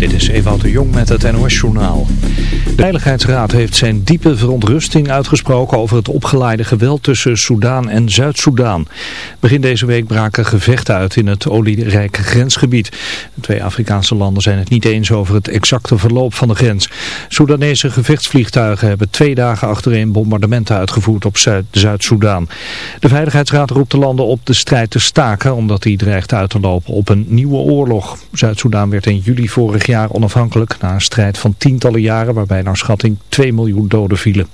Dit is Ewout de Jong met het NOS-journaal. De Veiligheidsraad heeft zijn diepe verontrusting uitgesproken over het opgeleide geweld tussen Soudaan en Zuid-Soedan. Begin deze week braken gevechten uit in het olierijke grensgebied. Twee Afrikaanse landen zijn het niet eens over het exacte verloop van de grens. Soedanese gevechtsvliegtuigen hebben twee dagen achtereen bombardementen uitgevoerd op Zuid-Soedan. De Veiligheidsraad roept de landen op de strijd te staken omdat die dreigt uit te lopen op een nieuwe oorlog. Zuid-Soedan werd in juli vorig jaar onafhankelijk na een strijd van tientallen jaren waarbij naar schatting 2 miljoen doden vielen.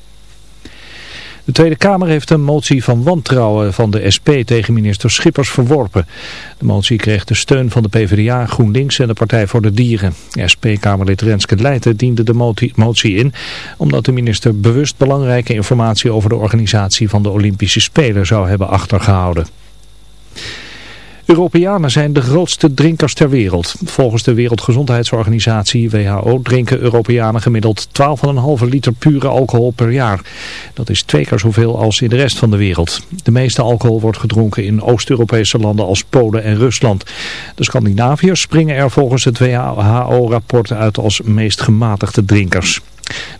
De Tweede Kamer heeft een motie van wantrouwen van de SP tegen minister Schippers verworpen. De motie kreeg de steun van de PvdA, GroenLinks en de Partij voor de Dieren. SP-Kamerlid Renske Leijten diende de motie in omdat de minister bewust belangrijke informatie over de organisatie van de Olympische Spelen zou hebben achtergehouden. Europeanen zijn de grootste drinkers ter wereld. Volgens de Wereldgezondheidsorganisatie WHO drinken Europeanen gemiddeld 12,5 liter pure alcohol per jaar. Dat is twee keer zoveel als in de rest van de wereld. De meeste alcohol wordt gedronken in Oost-Europese landen als Polen en Rusland. De Scandinaviërs springen er volgens het WHO-rapport uit als meest gematigde drinkers.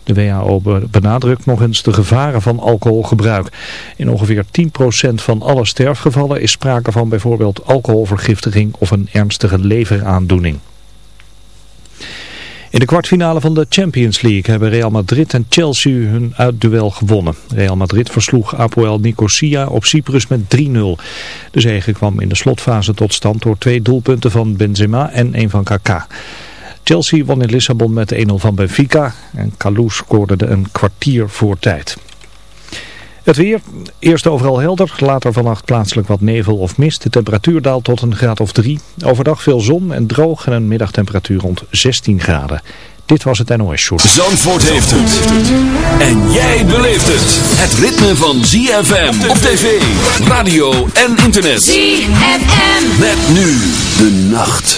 De WHO benadrukt nog eens de gevaren van alcoholgebruik. In ongeveer 10% van alle sterfgevallen is sprake van bijvoorbeeld alcoholvergiftiging of een ernstige leveraandoening. In de kwartfinale van de Champions League hebben Real Madrid en Chelsea hun uitduel gewonnen. Real Madrid versloeg Apoel Nicosia op Cyprus met 3-0. De zege kwam in de slotfase tot stand door twee doelpunten van Benzema en een van Kaká. Chelsea won in Lissabon met 1-0 van Benfica en Kalou scoorde een kwartier voor tijd. Het weer, eerst overal helder, later vannacht plaatselijk wat nevel of mist. De temperatuur daalt tot een graad of 3. Overdag veel zon en droog en een middagtemperatuur rond 16 graden. Dit was het NOS Short. Zandvoort heeft het. En jij beleeft het. Het ritme van ZFM op tv, radio en internet. ZFM. Met nu de nacht.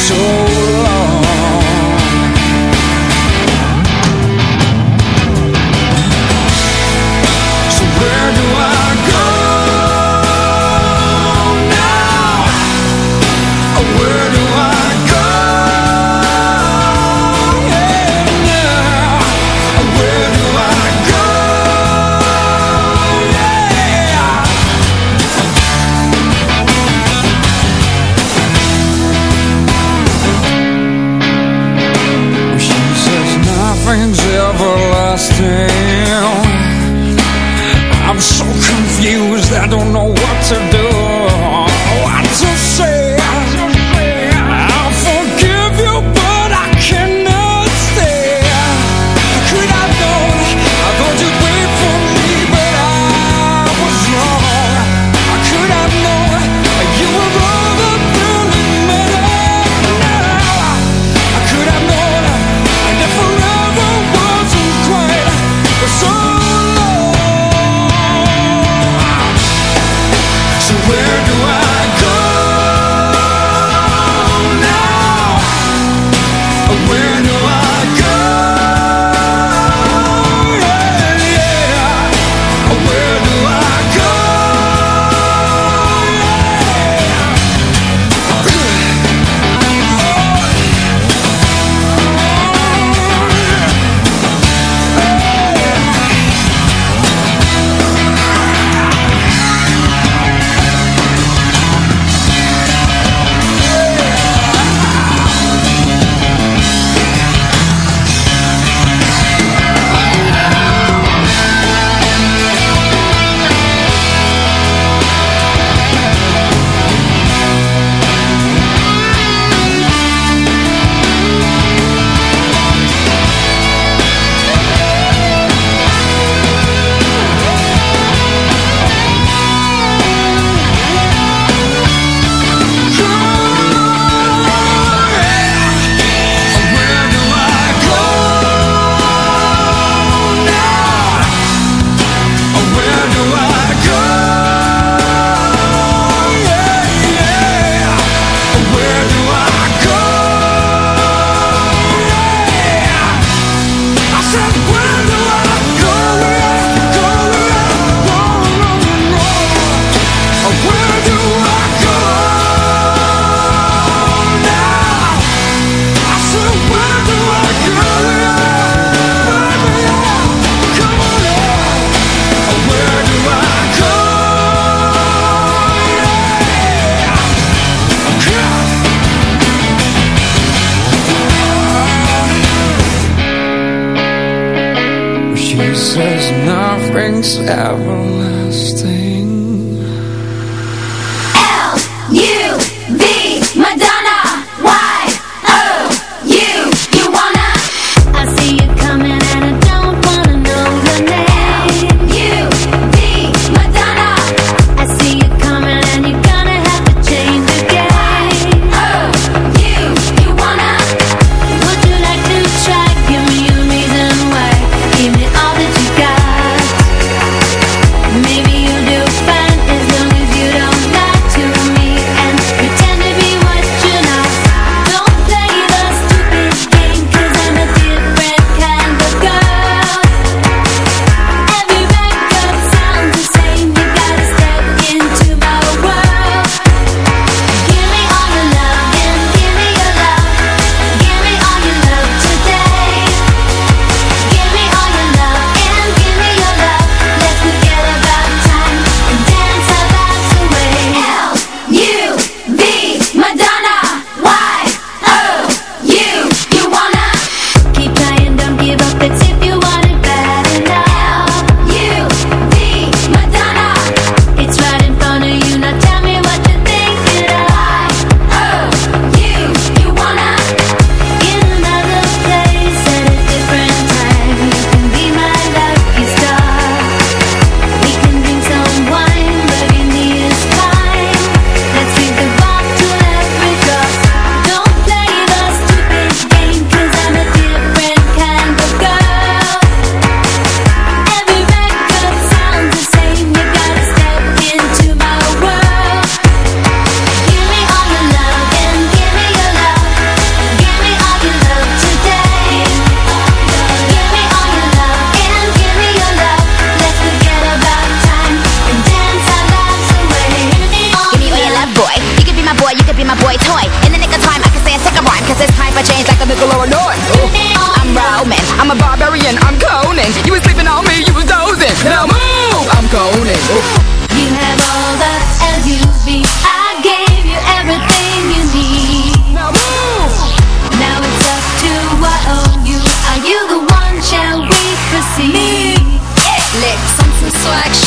So.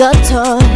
got toy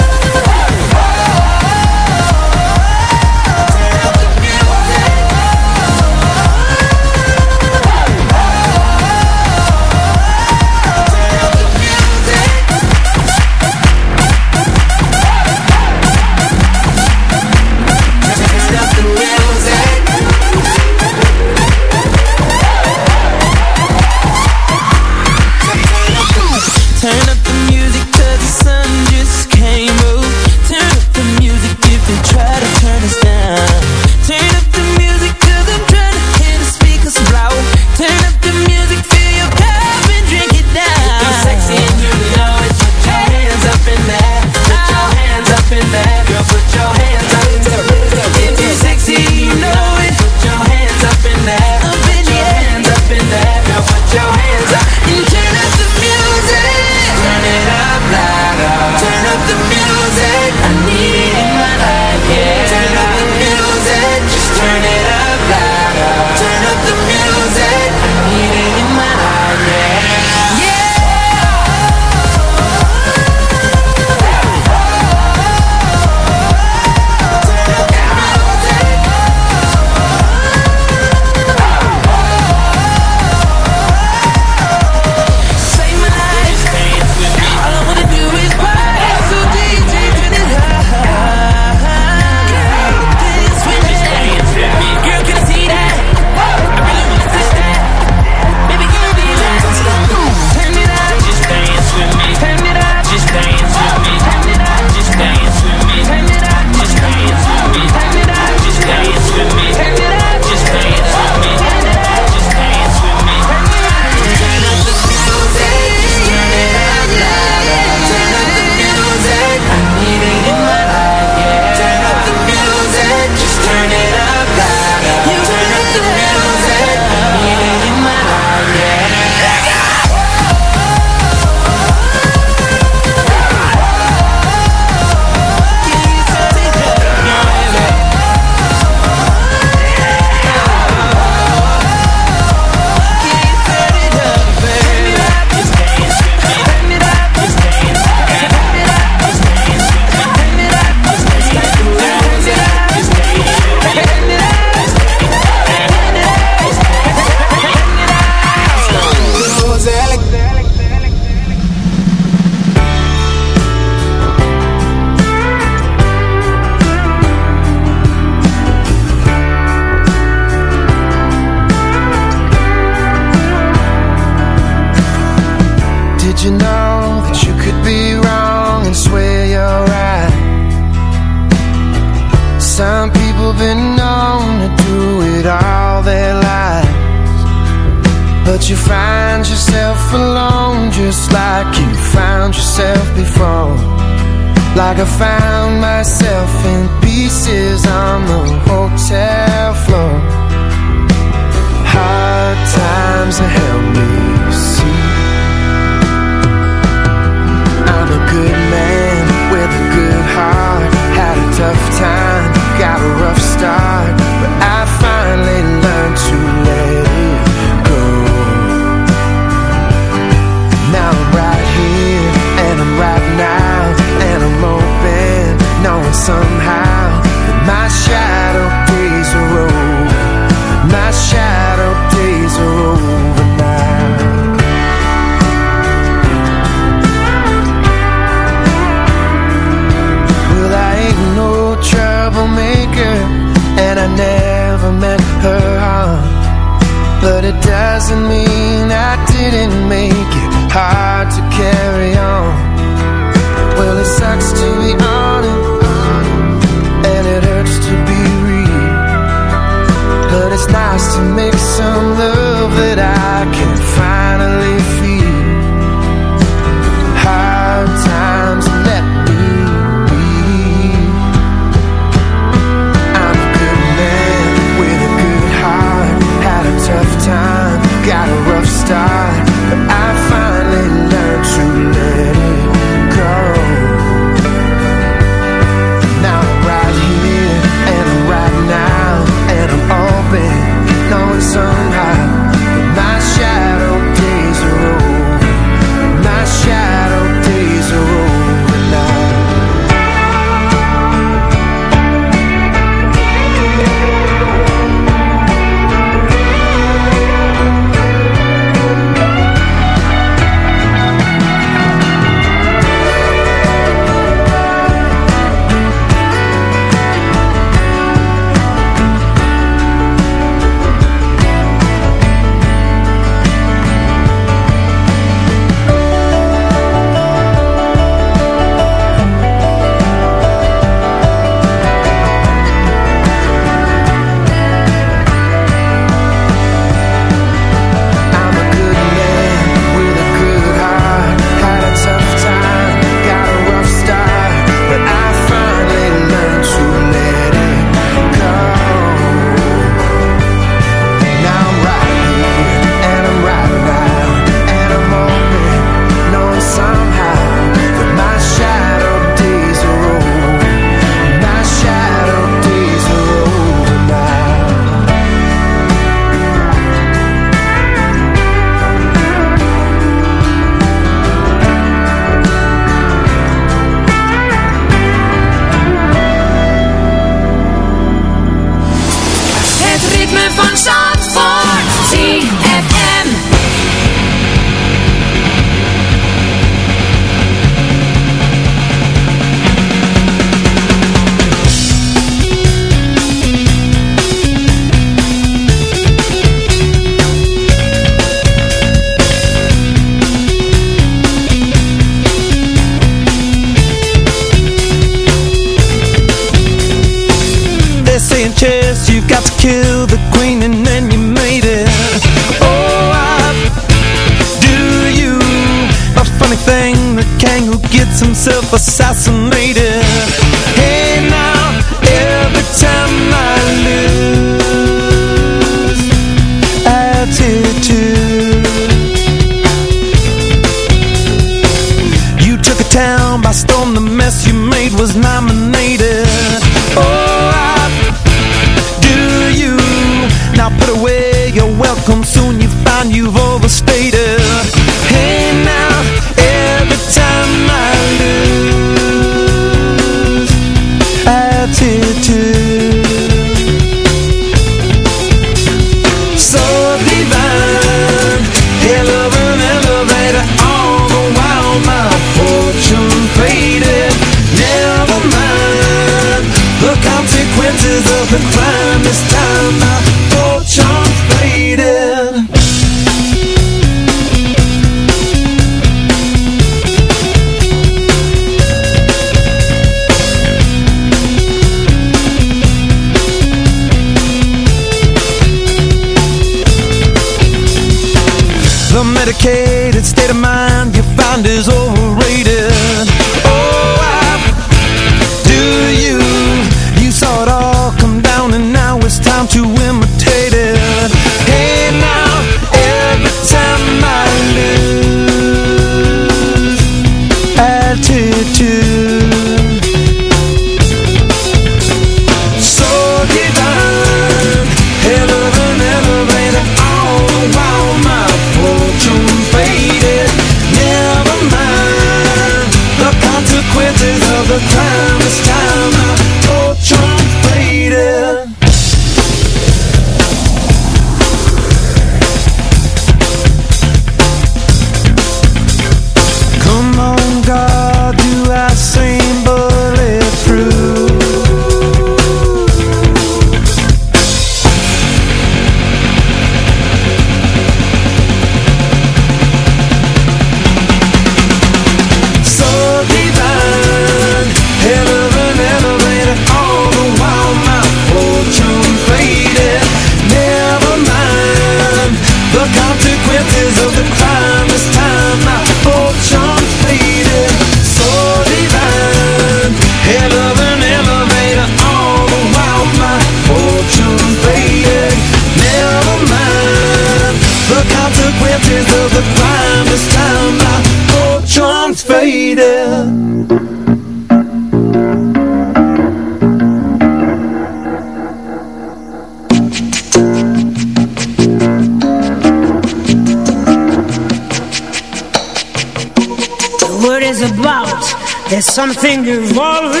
something evolving.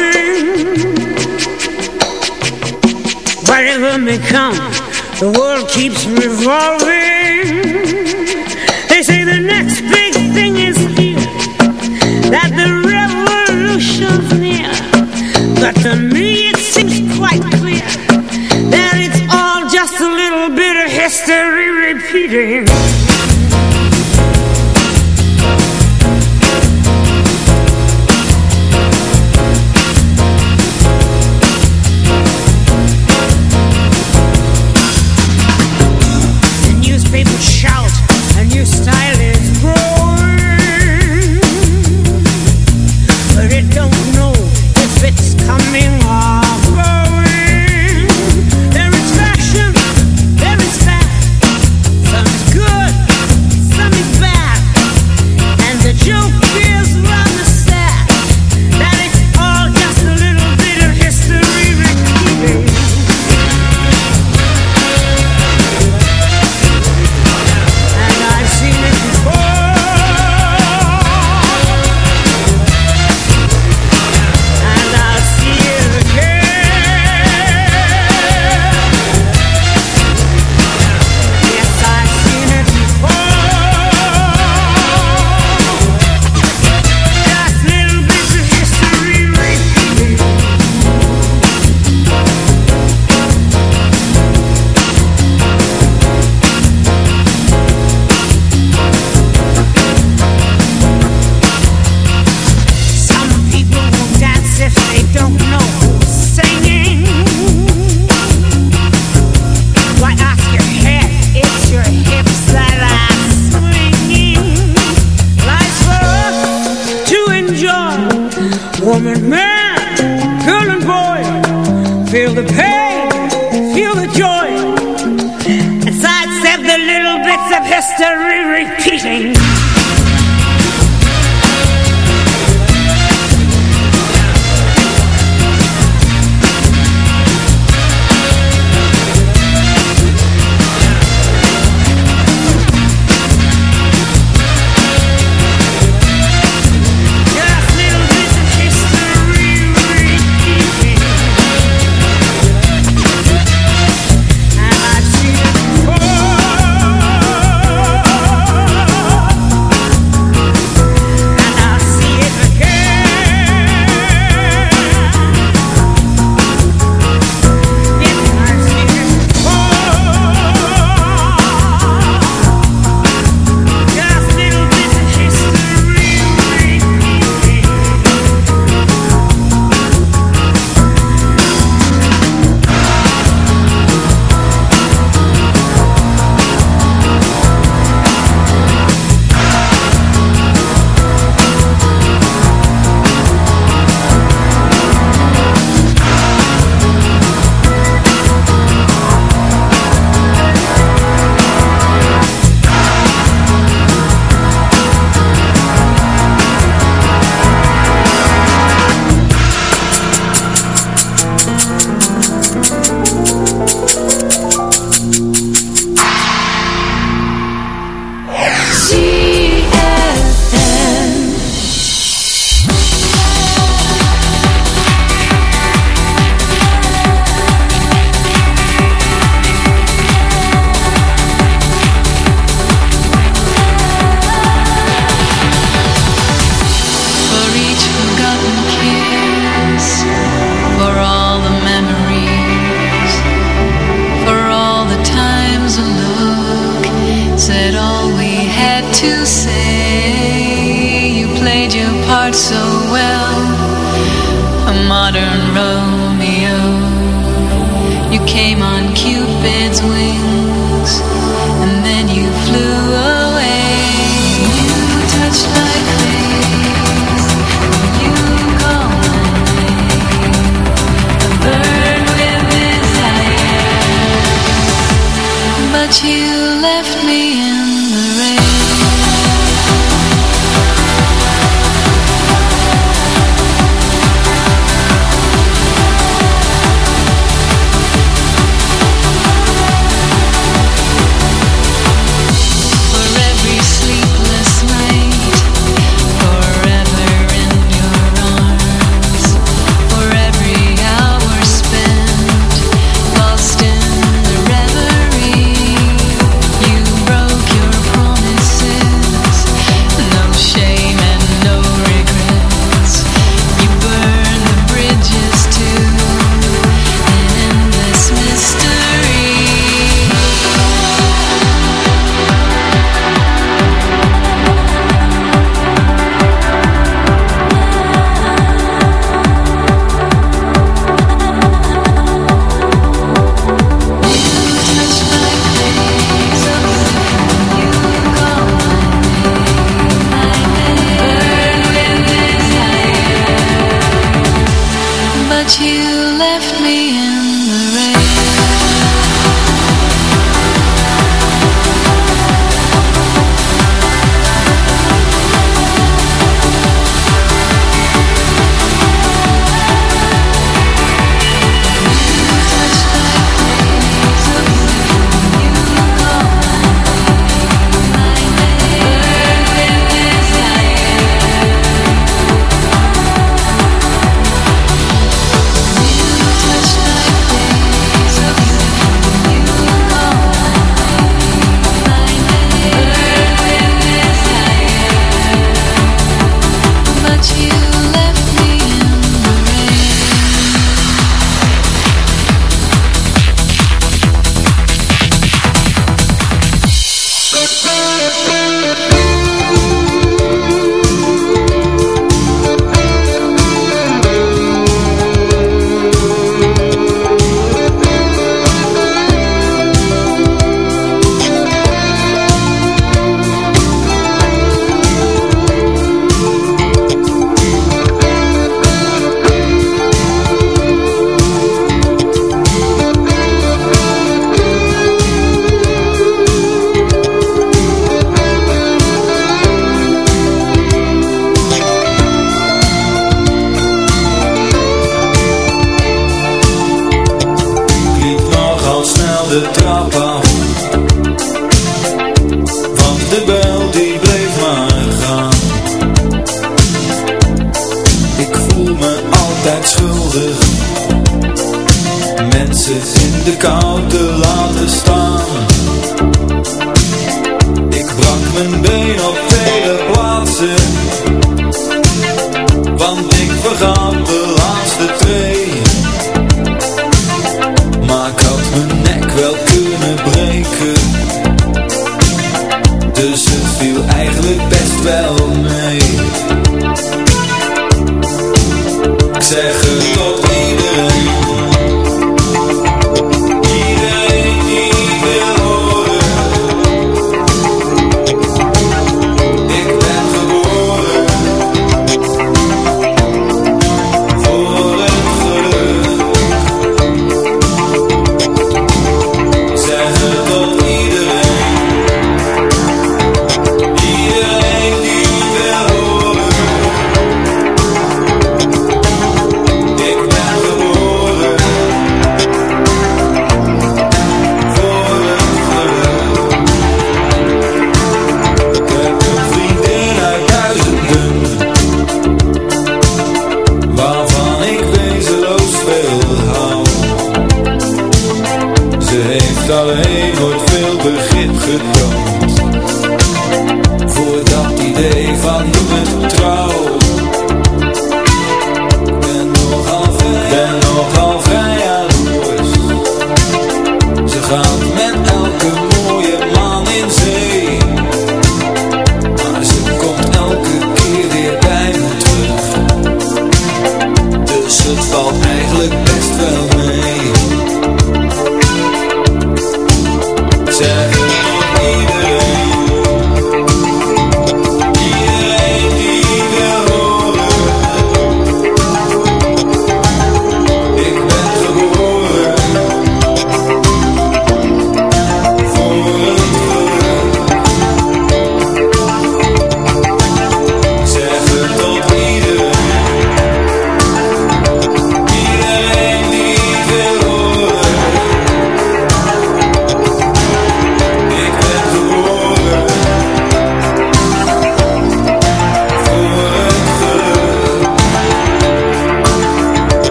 Jerusalém.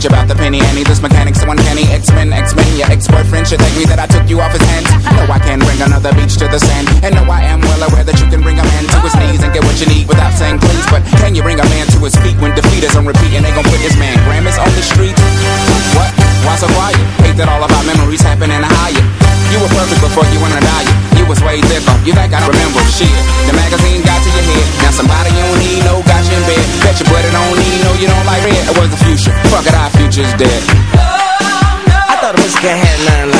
much about the penny any. This mechanic so uncanny. X-Men, X-Men, your ex-boyfriend should thank me that I took you off his hands. No, I can bring another beach to the sand. And no, I am well aware that you can bring a man to his knees and get what you need without saying please. But can you bring a man to his feet when defeat is on repeat and they gon' put this man Grammys on the street? What? Why so quiet? Hate that all of our memories happen in a higher. You were perfect before you went and died. You was way different. You think I remember shit? The magazine got to your head. Now somebody you don't need, no, got you in bed. Bet your buddy don't need, no, you don't like red. It was a few just that. I thought a pussycat had nine lives.